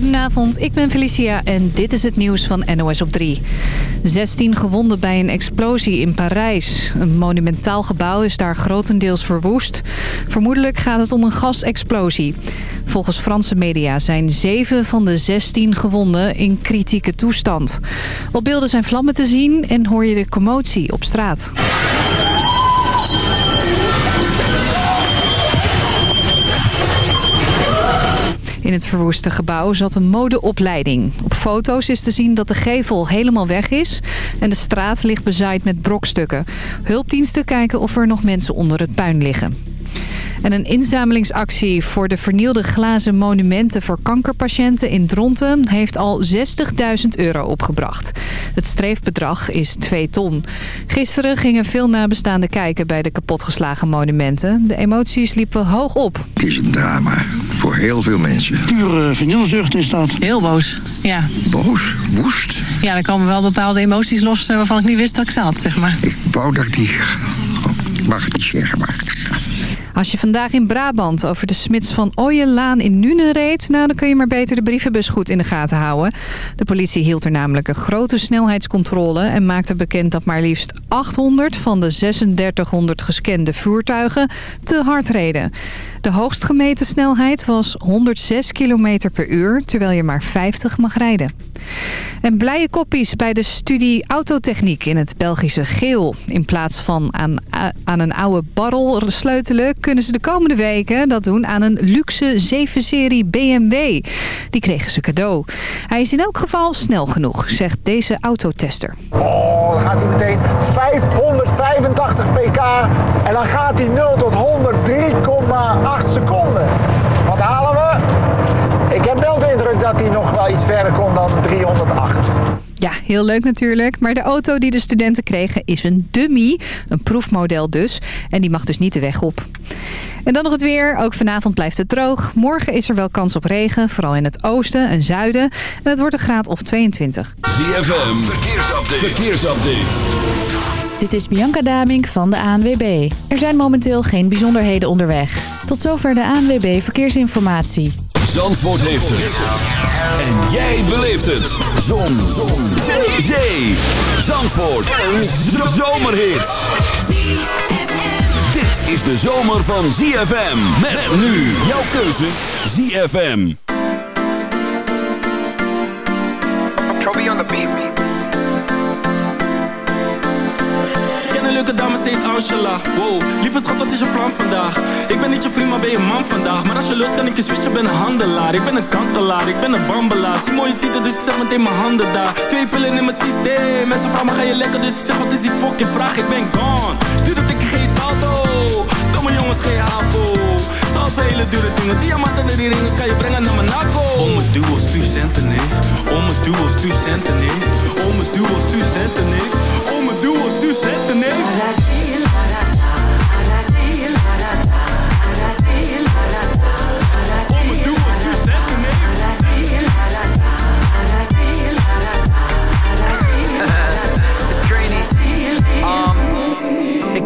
Goedenavond, ik ben Felicia en dit is het nieuws van NOS op 3. 16 gewonden bij een explosie in Parijs. Een monumentaal gebouw is daar grotendeels verwoest. Vermoedelijk gaat het om een gasexplosie. Volgens Franse media zijn 7 van de 16 gewonden in kritieke toestand. Op beelden zijn vlammen te zien en hoor je de commotie op straat. In het verwoeste gebouw zat een modeopleiding. Op foto's is te zien dat de gevel helemaal weg is... en de straat ligt bezaaid met brokstukken. Hulpdiensten kijken of er nog mensen onder het puin liggen. En een inzamelingsactie voor de vernielde glazen monumenten voor kankerpatiënten in Dronten heeft al 60.000 euro opgebracht. Het streefbedrag is 2 ton. Gisteren gingen veel nabestaanden kijken bij de kapotgeslagen monumenten. De emoties liepen hoog op. Het is een drama voor heel veel mensen. Pure vernielzucht is dat. Heel boos, ja. Boos, woest. Ja, er komen wel bepaalde emoties los eh, waarvan ik niet wist dat ik ze had, zeg maar. Ik wou dat ik die... Mag het niet zeggen, maar... Als je vandaag in Brabant over de Smits van Ooyenlaan in Nuenen reed... Nou, dan kun je maar beter de brievenbus goed in de gaten houden. De politie hield er namelijk een grote snelheidscontrole... en maakte bekend dat maar liefst 800 van de 3600 gescande voertuigen te hard reden. De hoogst gemeten snelheid was 106 km per uur... terwijl je maar 50 mag rijden. En blije koppies bij de studie autotechniek in het Belgische Geel. In plaats van aan, aan een oude barrel sleutelen... kunnen ze de komende weken dat doen aan een luxe 7-serie BMW. Die kregen ze cadeau. Hij is in elk geval snel genoeg, zegt deze autotester. Oh, dan gaat hij meteen 585 pk en dan gaat hij 0 tot 100 3,8 seconden. Wat halen we? Ik heb wel de indruk dat hij nog wel iets verder kon dan 308. Ja, heel leuk natuurlijk. Maar de auto die de studenten kregen is een dummy. Een proefmodel dus. En die mag dus niet de weg op. En dan nog het weer. Ook vanavond blijft het droog. Morgen is er wel kans op regen. Vooral in het oosten en zuiden. En het wordt een graad of 22. ZFM. Verkeersupdate. Verkeersupdate. Dit is Bianca Damink van de ANWB. Er zijn momenteel geen bijzonderheden onderweg. Tot zover de ANWB Verkeersinformatie. Zandvoort heeft het. En jij beleeft het. Zon. Zon. Zee. Zee. Zandvoort. Een zomerhit. Dit is de zomer van ZFM. Met nu jouw keuze ZFM. Trophy on the beat. Leuke dame, ze heet Angela. Wow, lieve schat, wat is je plan vandaag? Ik ben niet je vriend, maar ben je man vandaag? Maar als je lukt, kan ik je switchen, ben een handelaar. Ik ben een kantelaar, ik ben een bambelaar. Zie mooie titel, dus ik zet meteen mijn handen daar. Twee pillen in mijn systeem. Mensen vragen ga je lekker? Dus ik zeg, wat is die fucking vraag? Ik ben gone. Stuur dat ik geen salto. Domme jongens, geen havo. Salto, hele dure dingen. Diamanten en die ringen kan je brengen naar Monaco Om mijn duo, stuur centen, neef. Om mijn duo, stuur centen, neef. Om mijn duo, stuur centen, neef. Om mijn duo,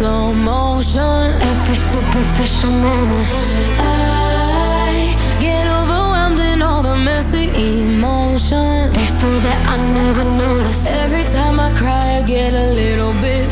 slow motion. Every superficial moment I get overwhelmed in all the messy emotions. It's so that I never noticed. Every time I cry I get a little bit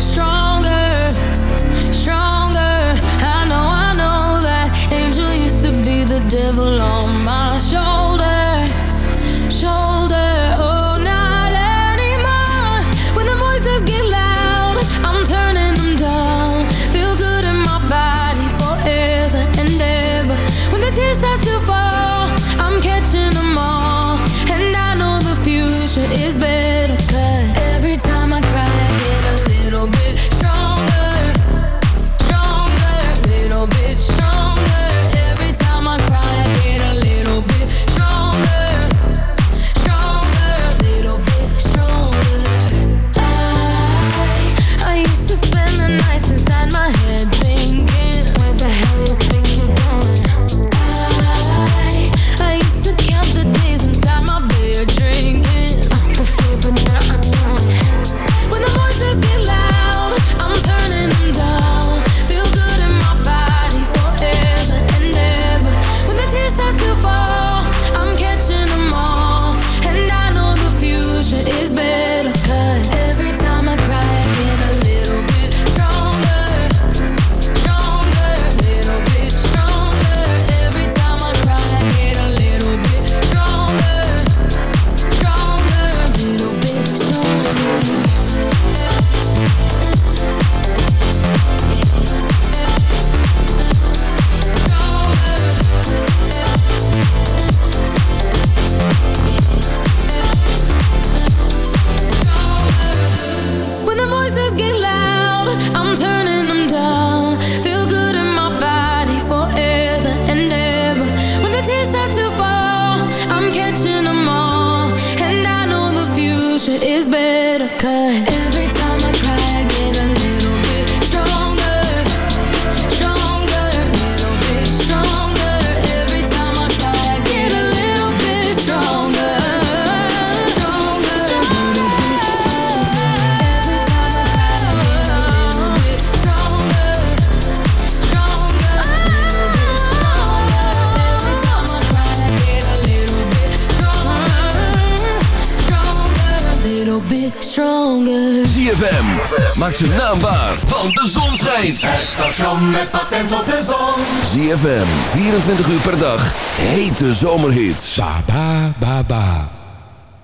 Naambaar van want de zon schijnt. Het station met patent op de zon. ZFM, 24 uur per dag, hete zomerhits. Ba, ba, ba.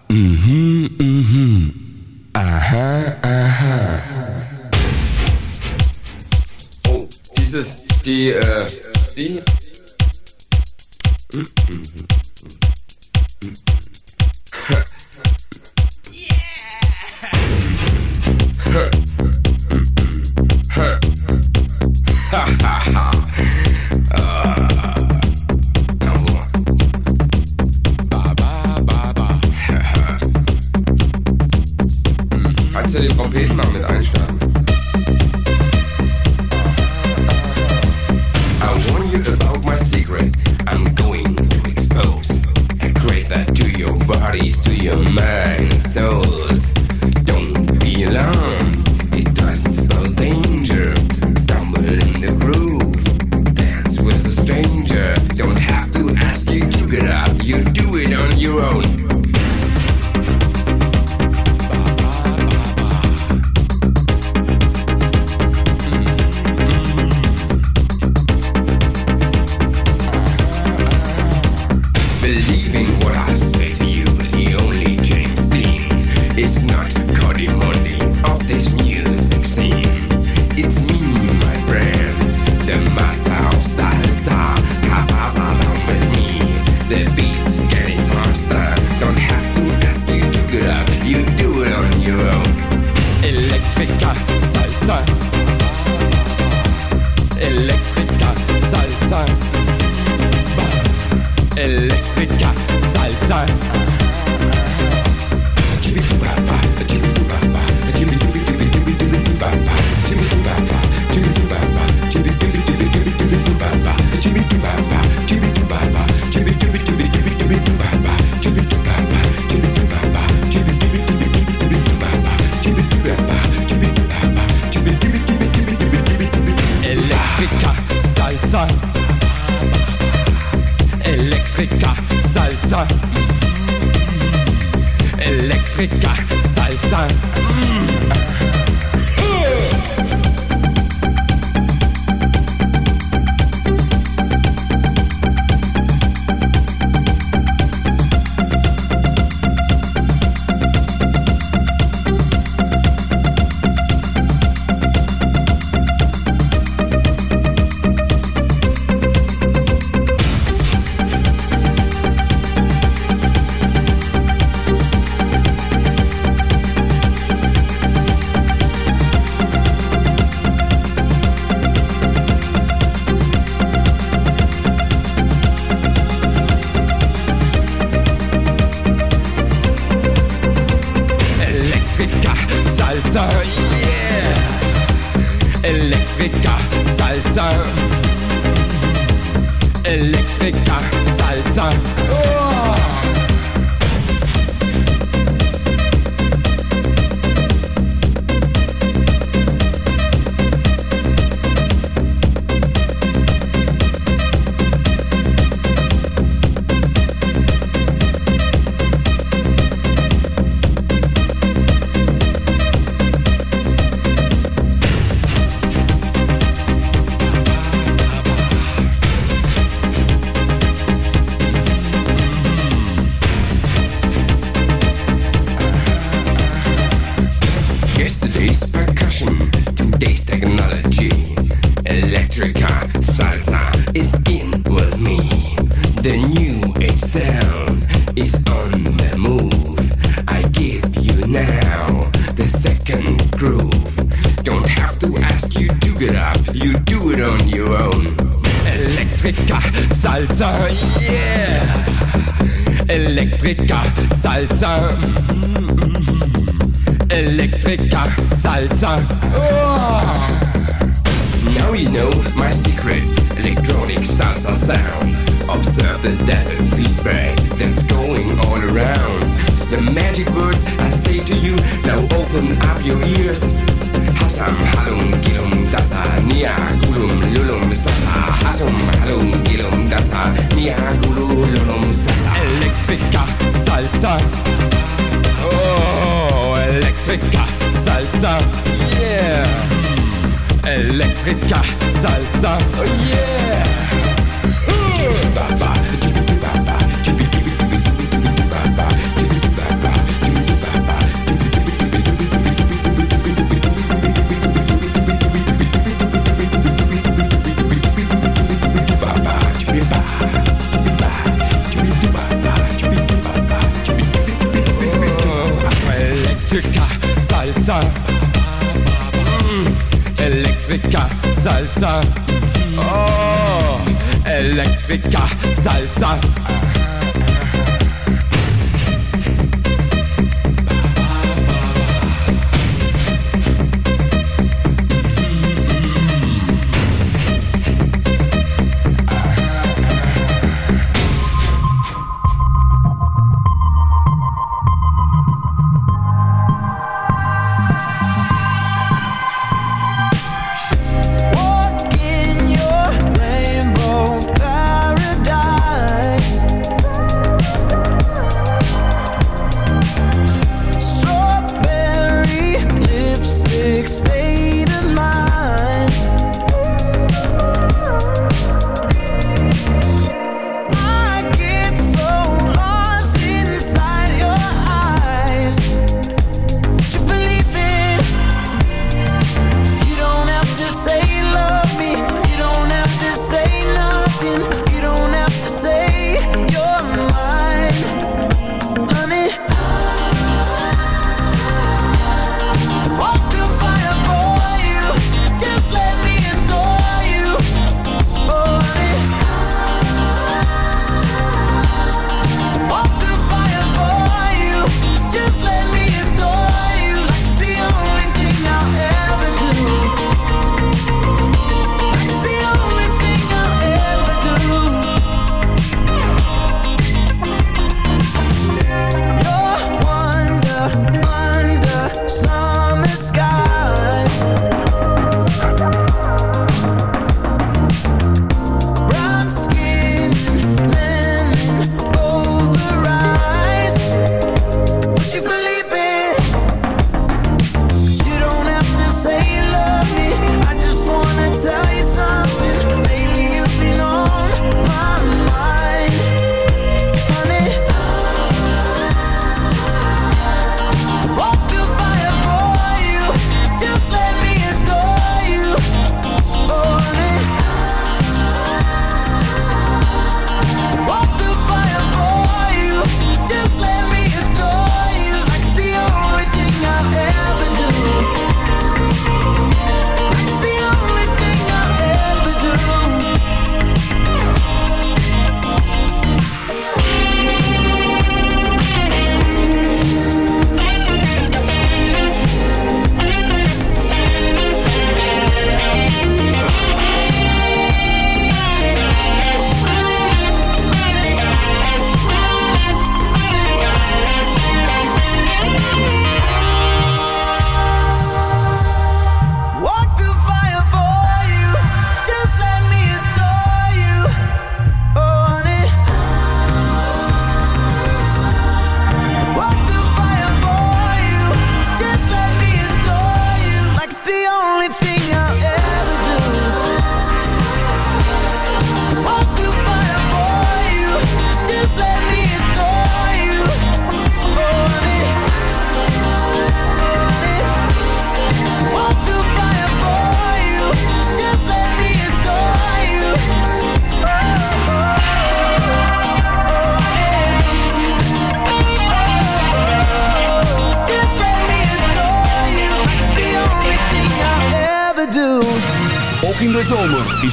Mhm, mhm. Aha, aha. Oh, is die, eh die... zum Halum Gilum Sasa. Elektrika Salza. Oh, Elektrika Salza. Yeah. Elektrika Salza. Oh, yeah. Uh. Salzer. Oh, Elektriker, Salsa.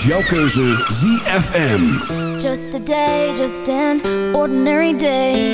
is jouw keuze ZFM. Just a day, just an ordinary day.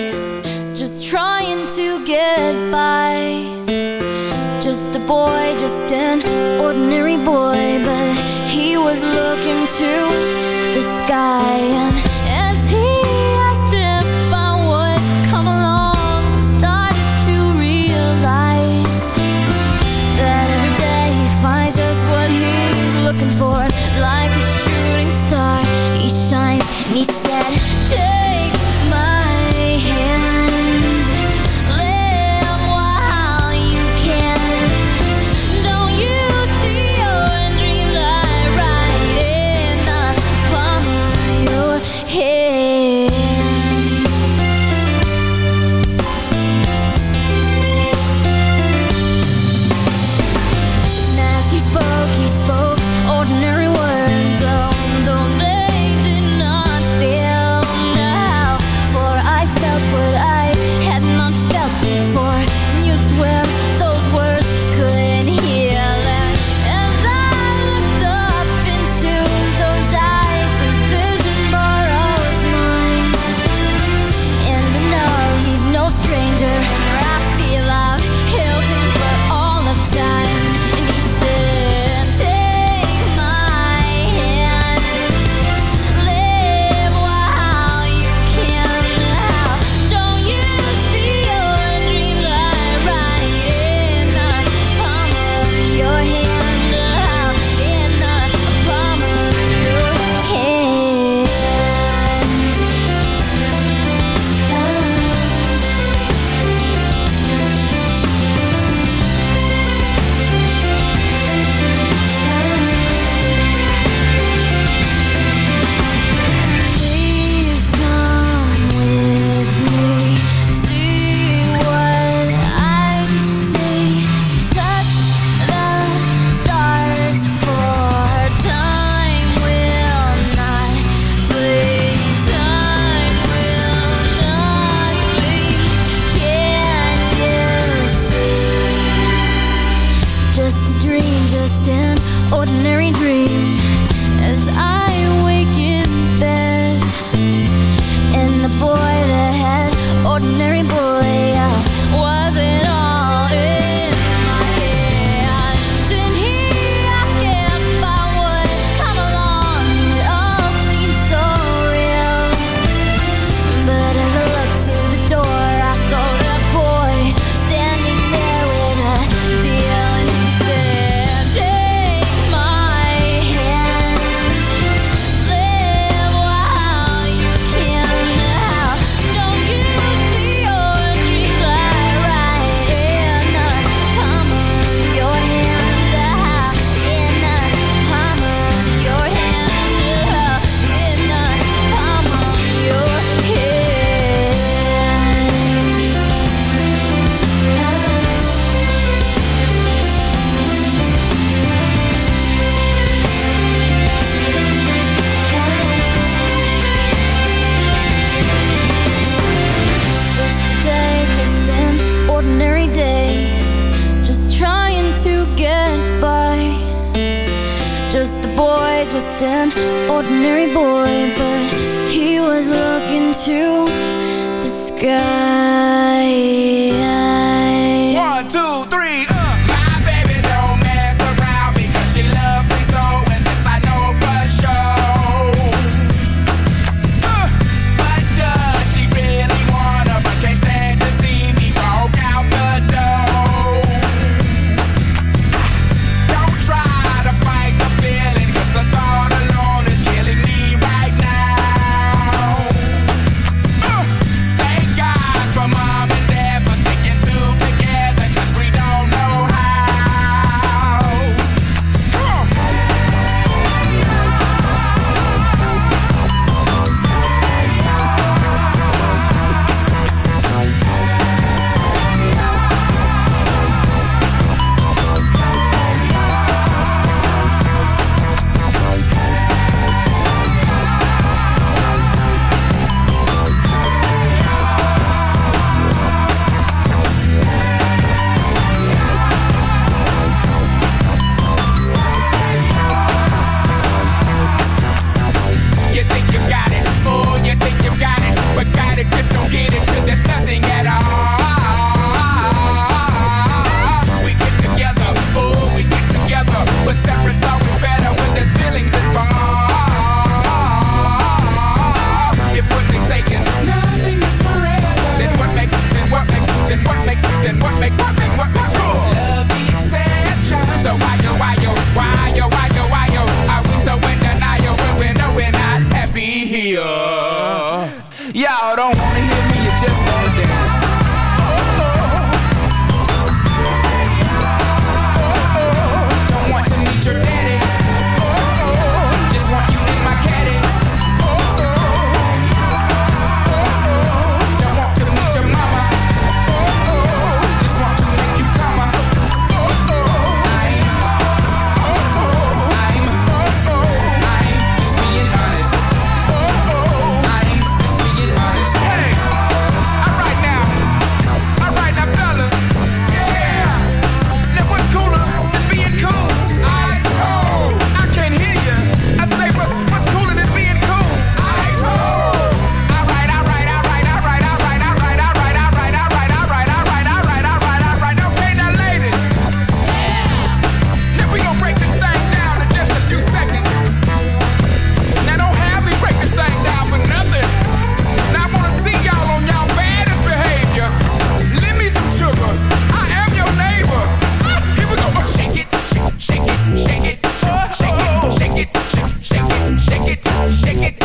Shake it,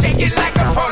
shake it like a pro.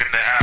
in the house.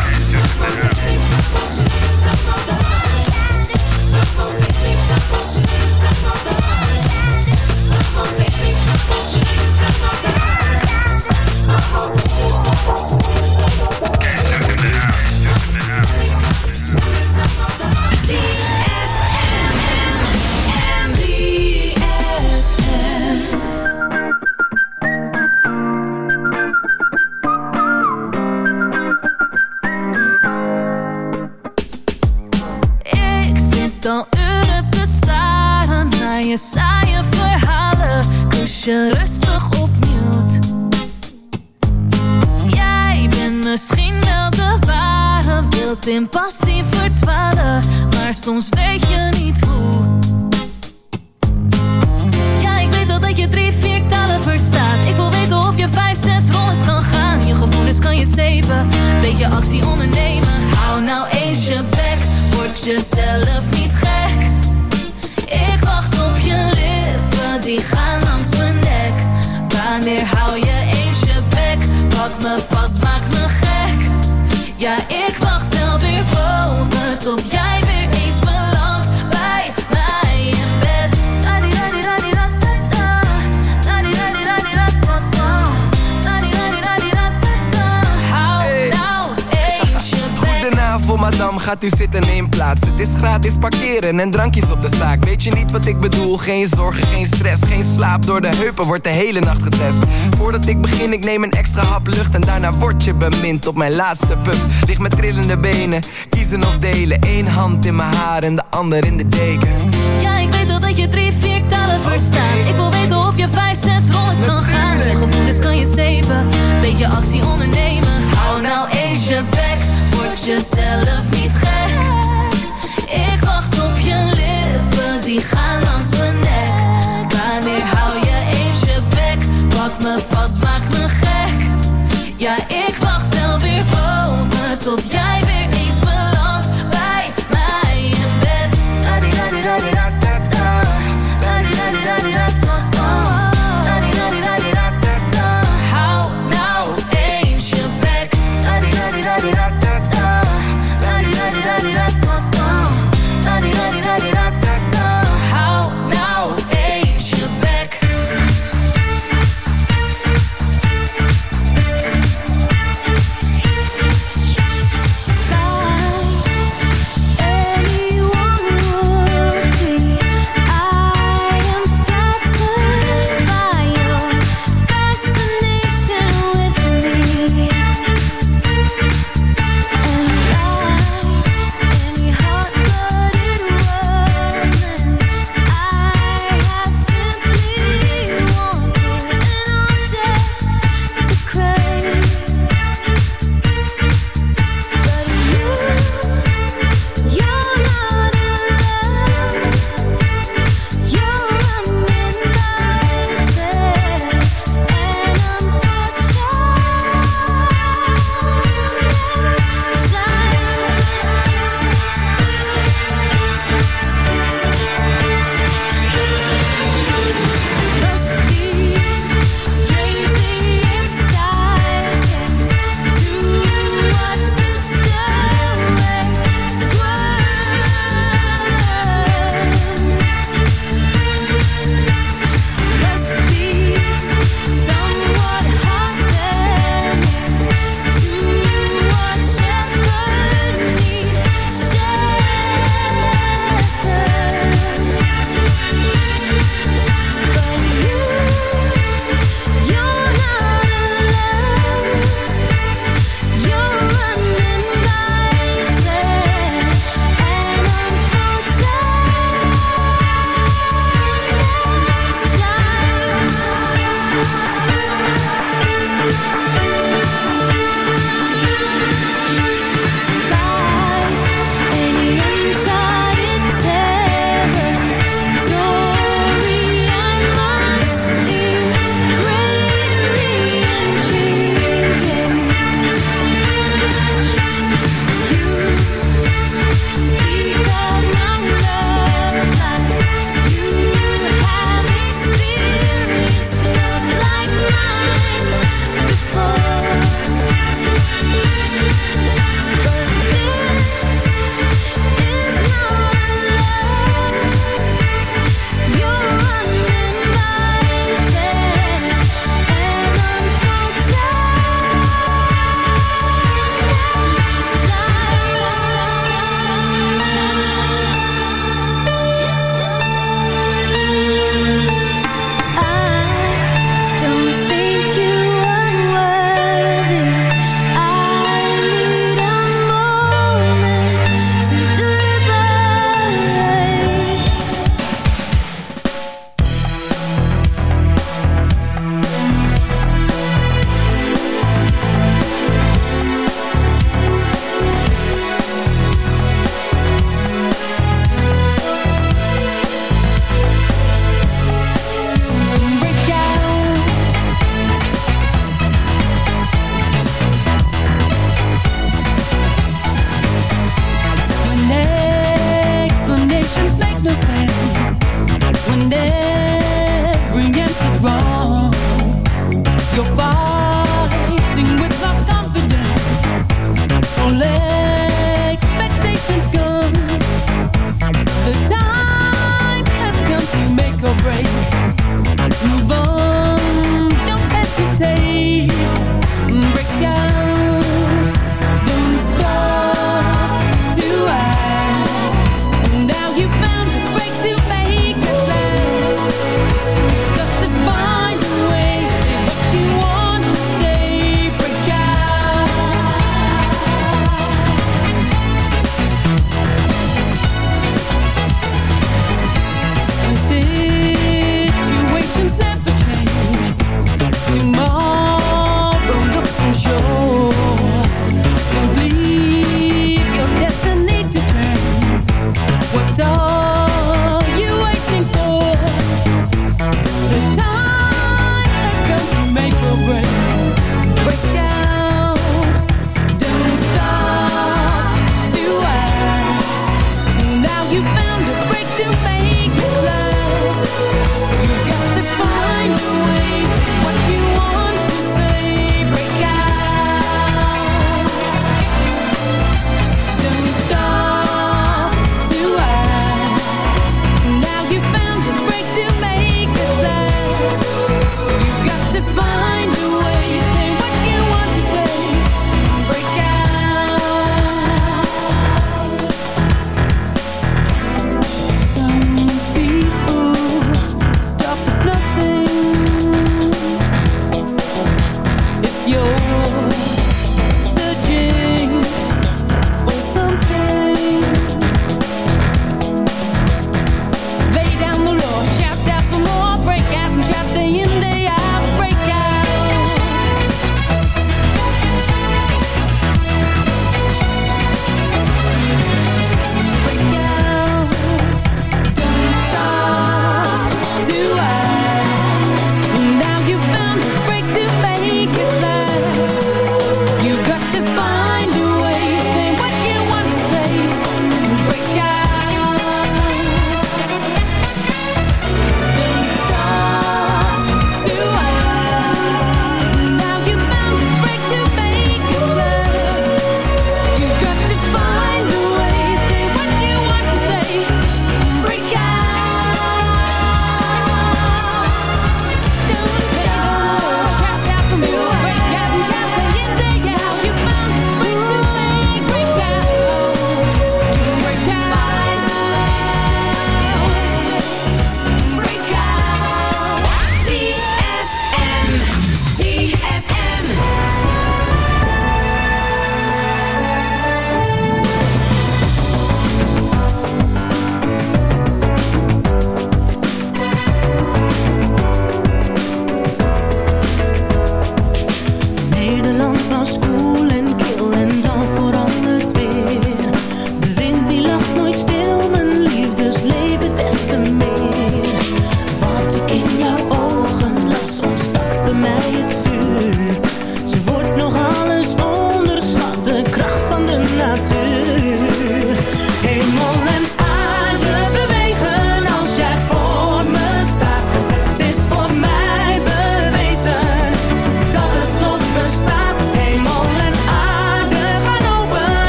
door de heupen wordt de hele nacht getest. Voordat ik begin, ik neem een extra hap lucht En daarna word je bemind op mijn laatste puff. Lig met trillende benen, kiezen of delen. Eén hand in mijn haar en de ander in de deken. Ja, ik weet wel dat je drie, vier talen verstaat. Ik wil weten of je vijf, zes rollens kan gaan. En gevoelens kan je zeven, beetje actie ondernemen. Hou nou eens je bek, word jezelf niet gek.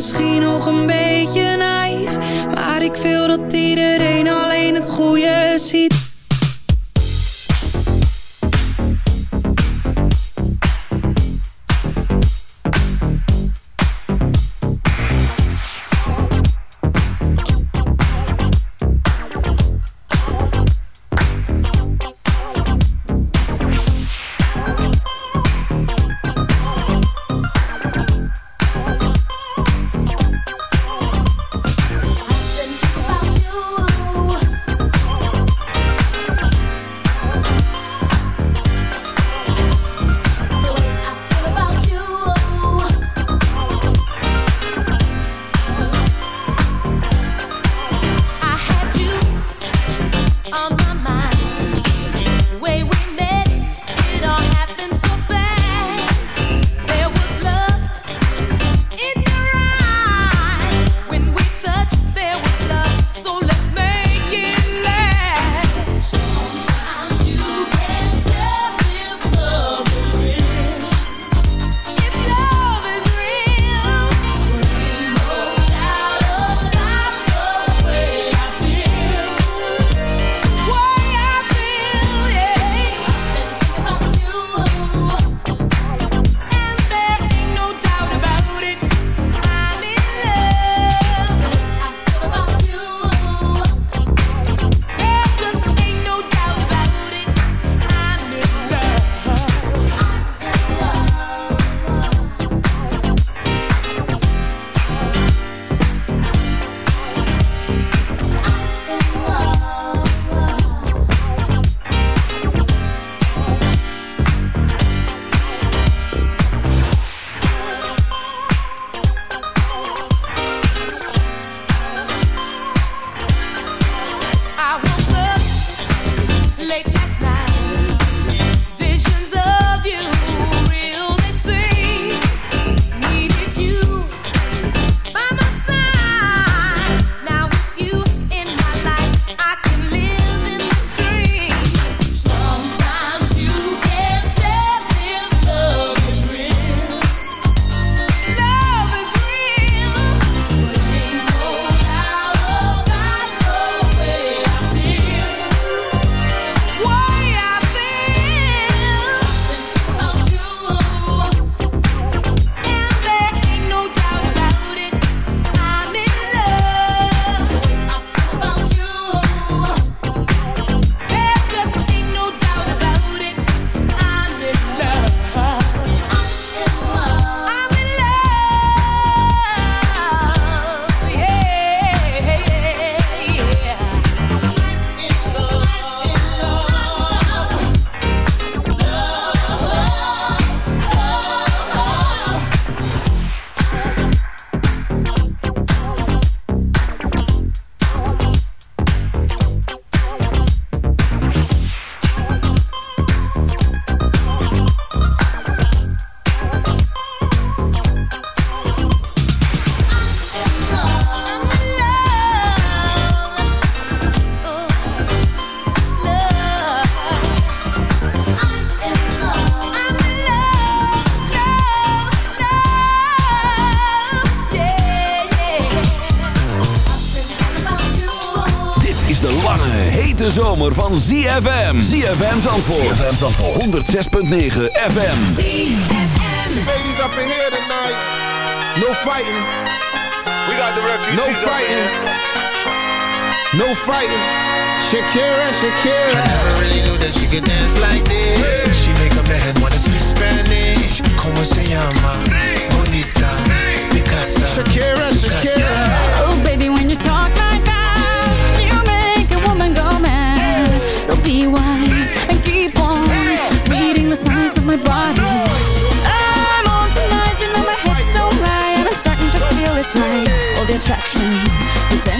misschien nog een beetje naïef. Maar ik wil dat iedereen alleen het goede ziet. Hete zomer van ZFM. ZFM Zandvoort. ZFM Zandvoort. 106.9 FM. Ladies up in here tonight. No fighting. We got the refugees. No fighting. No fighting. Shakira, Shakira. I never really knew that she could dance like this. She make a man wanna speak Spanish. Como se llama? Bonita. Shakira, Shakira. Oh, baby, when you talk like be wise and keep on reading the signs of my body. I'm on tonight, you know my hips don't lie, and I'm starting to feel it's right. All the attraction,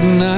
I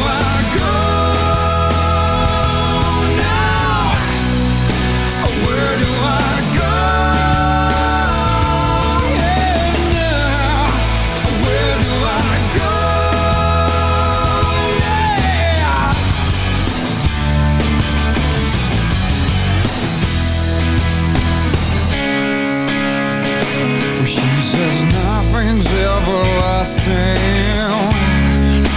understand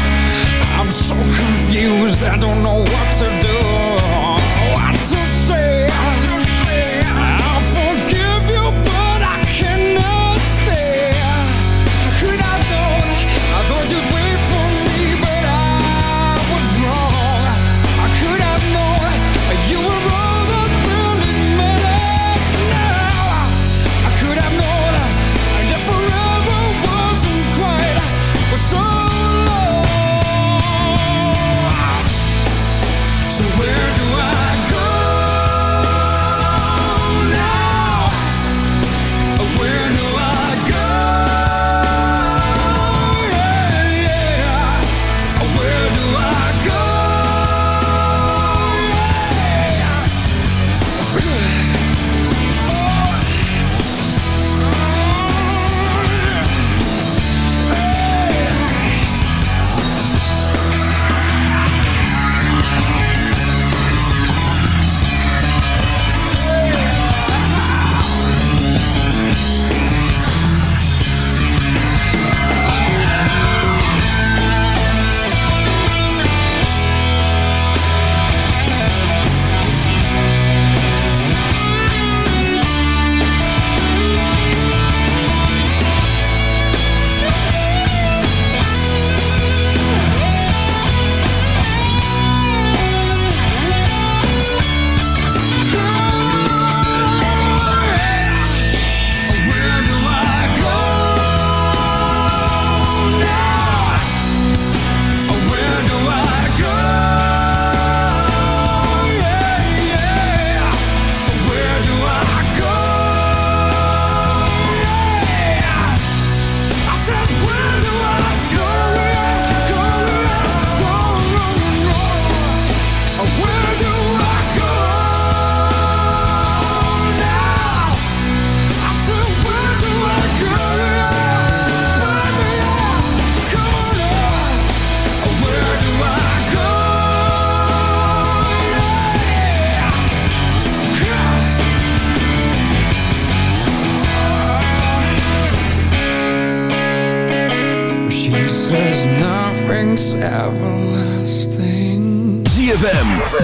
I'm so confused, I don't know why.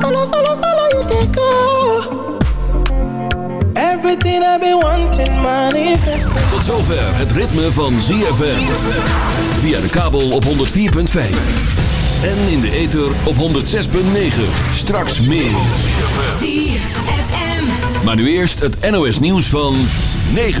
follow, follow, follow you they go. Everything I've been wanting, manifesting. Tot zover het ritme van ZFM. Via de kabel op 104.5. En in de ether op 106.9. Straks meer. Maar nu eerst het NOS nieuws van 9